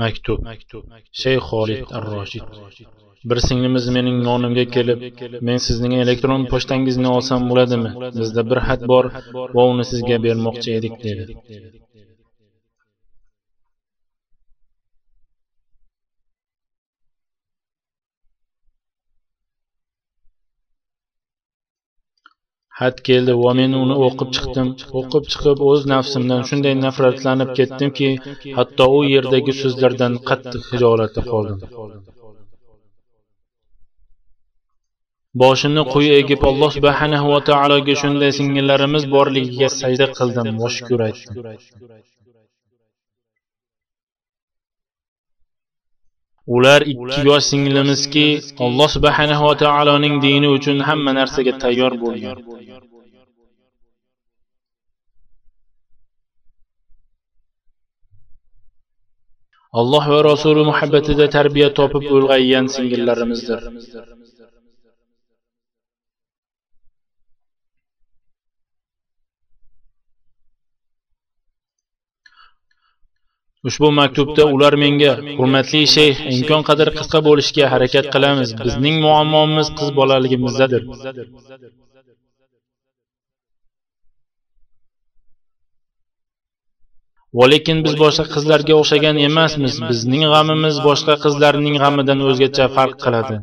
maktub. Shayx xolid ar roshid bir singlimiz mening yonimga kelib men sizning elektron pochtangizni olsam bo'ladimi? Bizda bir xat bor va uni sizga bermoqchi edik dedi xat keldi va men uni o'qib chiqdim. O'qib chiqib o'z nafsimdan shunday nafratlanib ketdimki hatto u yerdagi so'zlardan qattiq hijolatda qoldim. Boshimni quyi egib alloh subhanahu va taologa shunday singillarimiz borligiga sajda qildim va shukur aytdim. Ular ikki yosh singlimizki alloh subhanahu va taoloning dini uchun hamma narsaga tayyor bo'lgan. alloh va rasuli muhabbatida tarbiya topib ulg'aygan singillarimizdir ushbu maktubda ular menga hurmatli shayx imkon qadar qisqa bo'lishga harakat qilamiz. bizning muammomiz qiz bolaligimizdadir. Va lekin biz boshqa qizlarga o'xshagan emasmiz. bizning g'amimiz boshqa qizlarning g'amidan o'zgacha farq qiladi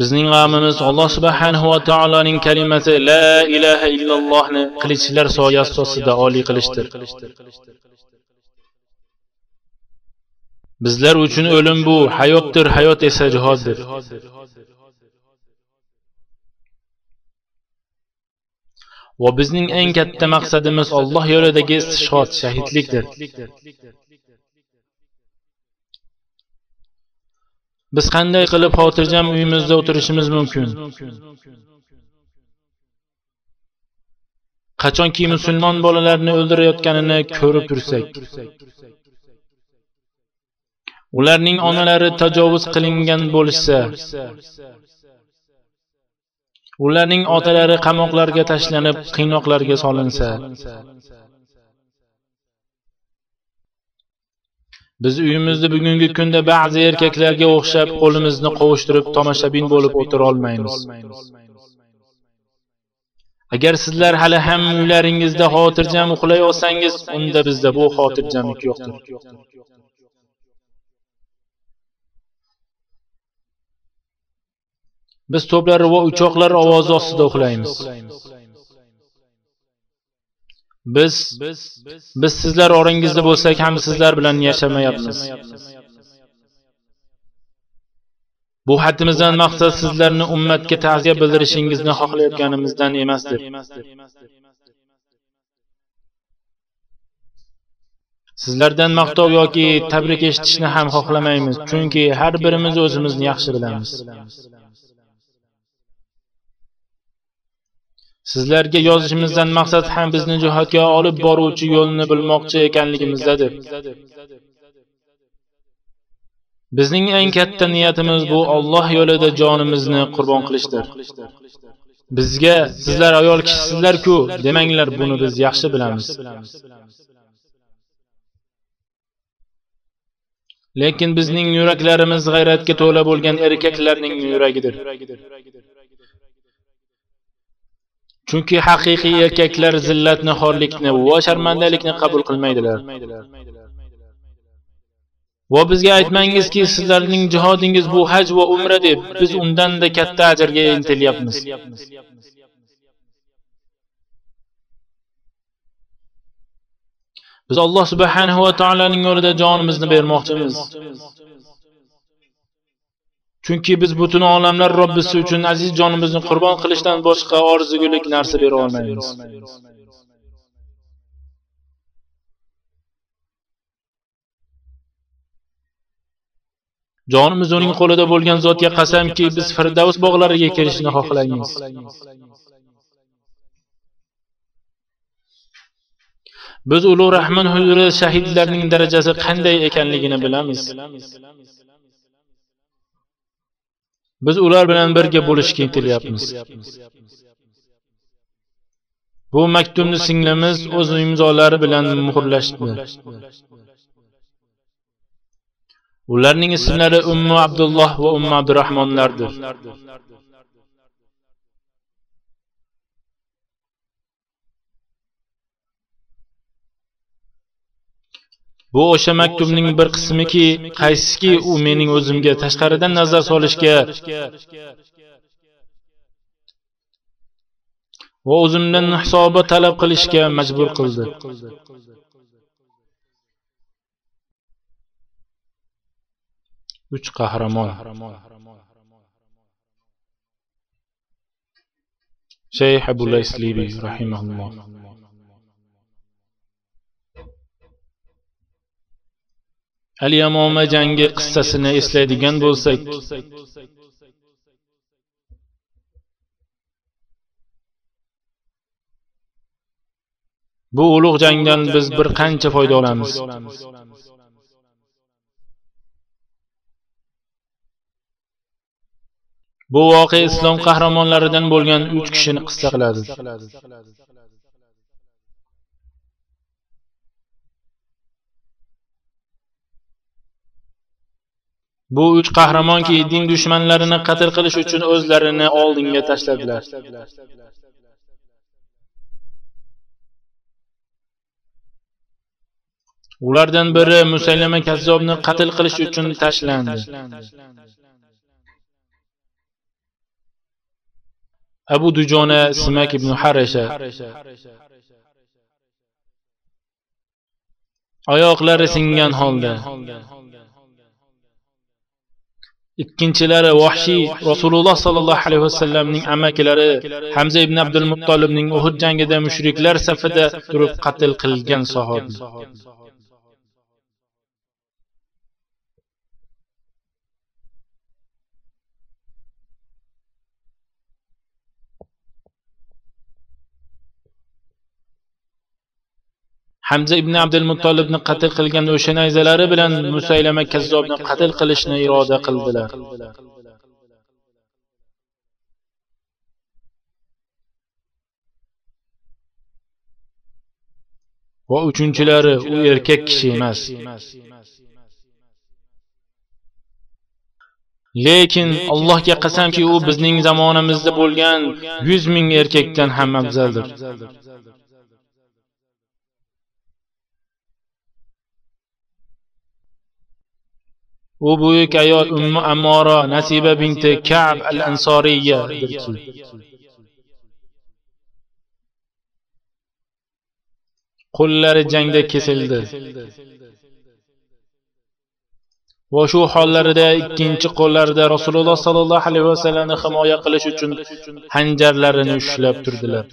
bizning g'amimiz alloh subhanahu va taoloning kalimasi la ilaha illallohni qilichlar soyasi ostida oliy qilishdir. Bizlar uchun o'lim bu hayotdir hayot esa jihoddir va bizning eng katta maqsadimiz Alloh yo'lidagi istishhod shahidlikdir. Biz qanday qilib xotirjam uyimizda o'tirishimiz mumkin? Qachonki musulmon bolalarni o'ldirayotganini ko'rib tursak? Ularning onalari tajovuz qilingan bo'lishsa ularning otalari qamoqlarga tashlanib qiynoqlarga solinsa. Biz uyimizda bugungi kunda ba'zi erkaklarga o'xshab qo'limizni qovushtirib tomoshabin bo'lib o'tirolmaymiz agar sizlar hali ham uylaringizda xotirjam uxlay olsangiz unda bizda bu xotirjamlik yo'qdir. Biz to'plar va uchoqlar ovozi ostida uxlaymiz. Biz biz sizlar orangizda bo'lsak ham sizlar bilan yashamayapmiz. Bu xatimizdan maqsad sizlarni ummatga ta'ziya bildirishingizni xohlayotganimizdan emasdir sizlardan maqtov yoki tabrik eshitishni ham xohlamaymiz chunki har birimiz o'zimizni yaxshi bilamiz sizlarga yozishimizdan maqsad ham bizni jihatga olib boruvchi yo'lni bilmoqchi ekanligimizdadir. Bizning eng katta niyatimiz bu Alloh yo'lida jonimizni qurbon qilishdir. Bizga sizlar ayol kishisizlar-ku demanglar buni biz yaxshi bilamiz. Lekin bizning yuraklarimiz g'ayratga to'la bo'lgan erkaklarning yuragidir. Chunki haqiqiy erkaklar zillatni xorlikni va sharmandalikni qabul qilmaydilar. Va bizga aytmangizki sizlarning jihodingiz bu haj va umra deb biz undanda katta ajrga intilyapmiz. Biz alloh subhanahu va taoloning yo'lida jonimizni bermoqchimiz. Chunki biz butun olamlar robbisi uchun aziz jonimizni qurbon qilishdan boshqa orzugulik narsa bera olmaymiz. Jonimiz uning qo'lida bo'lgan zotga qasamki biz firdavs bog'lariga kirishni xohlaymiz. Biz ulug' rahmon huzurida shahidlarning darajasi qanday ekanligini bilamiz. Biz ular bilan birga bo'lishga intilyapmiz bu maktubni singlimiz o'z imzolari bilan muhrlashdi. Ularning ismlari ummu abdulloh va ummu abdurahmonlardir bu o'sha maktubning bir qismiki qaysiki u mening o'zimga tashqaridan nazar solishga va o'zimdan hisobot talab qilishga majbur qildi. Uch qahramon. Shayx abulayslibi rahimaulloh al yamoma jangi qissasini eslaydigan bo'lsak. Bu ulug' jangdan biz bir qancha foyda olamiz? Bu voqea islom qahramonlaridan bo'lgan uch kishini qissa qiladi. Bu uch qahramonki din dushmanlarini qatl qilish uchun o'zlarini oldinga tashladilar. Ulardan biri musaylama kazzobni qatl qilish uchun tashlandi. Abu dujona simak ibn harasha oyoqlari singan holda. Ikkinchilari vahshiy rasululloh sollallohu alayhi vasallamning amakilari hamza ibn abdul muttolibning uhud jangida mushriklar safida turib qatl qilgan sahobiy hamza ibn abdul muttolibni qatl qilgan o'sha nayzalari bilan musaylama kazzobni qatl qilishni iroda qildilar. Va uchinchilari u erkak kishi emas. Lekin allohga qasamki u bizning zamonamizda bo'lgan yuz ming erkakdan ham afzaldir. U buyuk ayol ummu ammora nasiba binti kab al ansoriyadirki qo'llari jangda kesildi. Va shu hollarida ikkinchi qo'llarida rasululloh sollallohu alayhi vasallamni himoya qilish uchun hanjarlarini ushlab turdilar.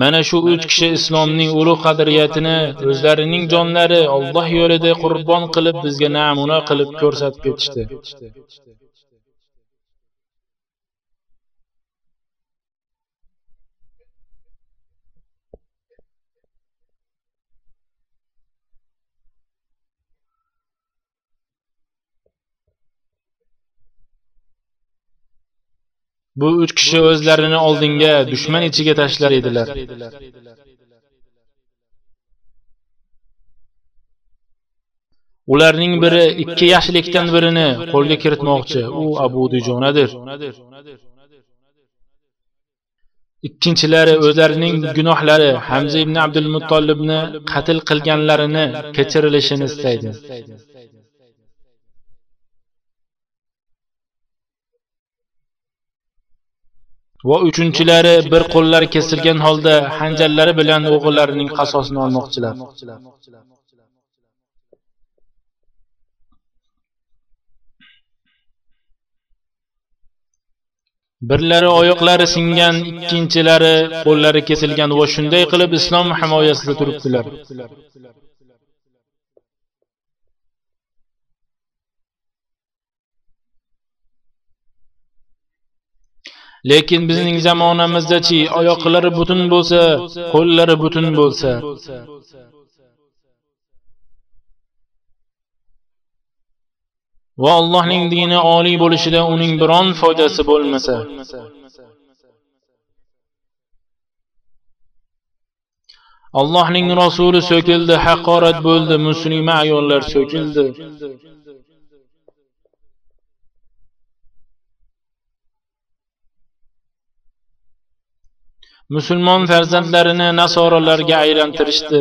Mana shu uch kishi islomning ulug' qadriyatini o'zlarining jonlari olloh yo'lida qurbon qilib bizga namuna qilib ko'rsatib ketishdi bu uch kishi o'zlarini oldinga dushman ichiga tashlar edilar ularning biri ikki yaxshilikdan birini qo'lga kiritmoqchi. u abu dujonadir. Ikkinchilari o'zlarining gunohlari hamza ibn abdul muttolibni qatl qilganlarini kechirilishini istaydi va uchinchilari bir qo'llari kesilgan holda hanjarlari bilan o'g'illarining qasosini olmoqchilar. Birlari oyoqlari singan ikkinchilari qo'llari kesilgan va shunday qilib islom himoyasida turibdilar. lekin bizning zamonamizdachi oyoqlari butun bo'lsa qo'llari butun bo'lsa. Va allohning dini oliy bo'lishida uning biron foydasi bo'lmasa. Allohning rasuli so'kildi haqorat bo'ldi muslima ayollar so'kildi. Musulmon farzandlarini nasoralarga aylantirishdi.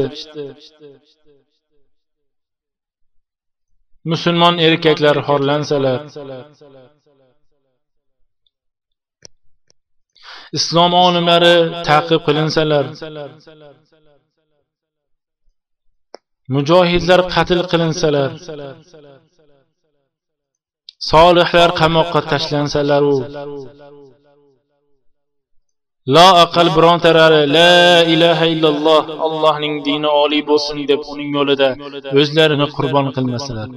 Musulmon erkaklar xorlansalar. Islom olimlari ta'qib qilinsalar. Mujohidlar qatl qilinsalar. Solihlar qamoqqa tashlansalaru la aqal birontalari la ilaha illalloh allohning dini oliy bo'lsin deb uning yo'lida o'zlarini qurbon qilmasalar.